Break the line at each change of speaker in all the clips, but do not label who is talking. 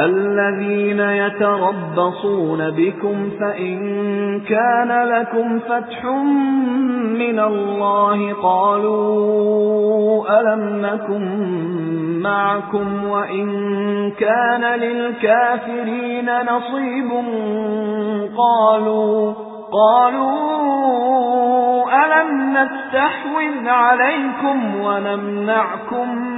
الذين يتربصون بكم فإن كان لكم فتح من الله قالوا ألم نكن معكم وإن كان للكافرين نصيب قالوا قالوا ألم نستحوذ عليكم ونمنعكم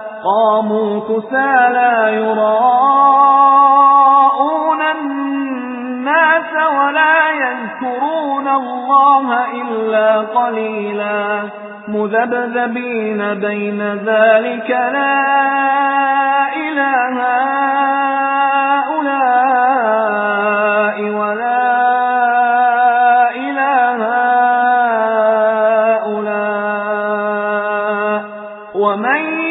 قاموا كسالا يراءون الناس ولا يذكرون الله إلا قليلا مذبذبين بين ذلك لا إله هؤلاء ولا إله هؤلاء ومن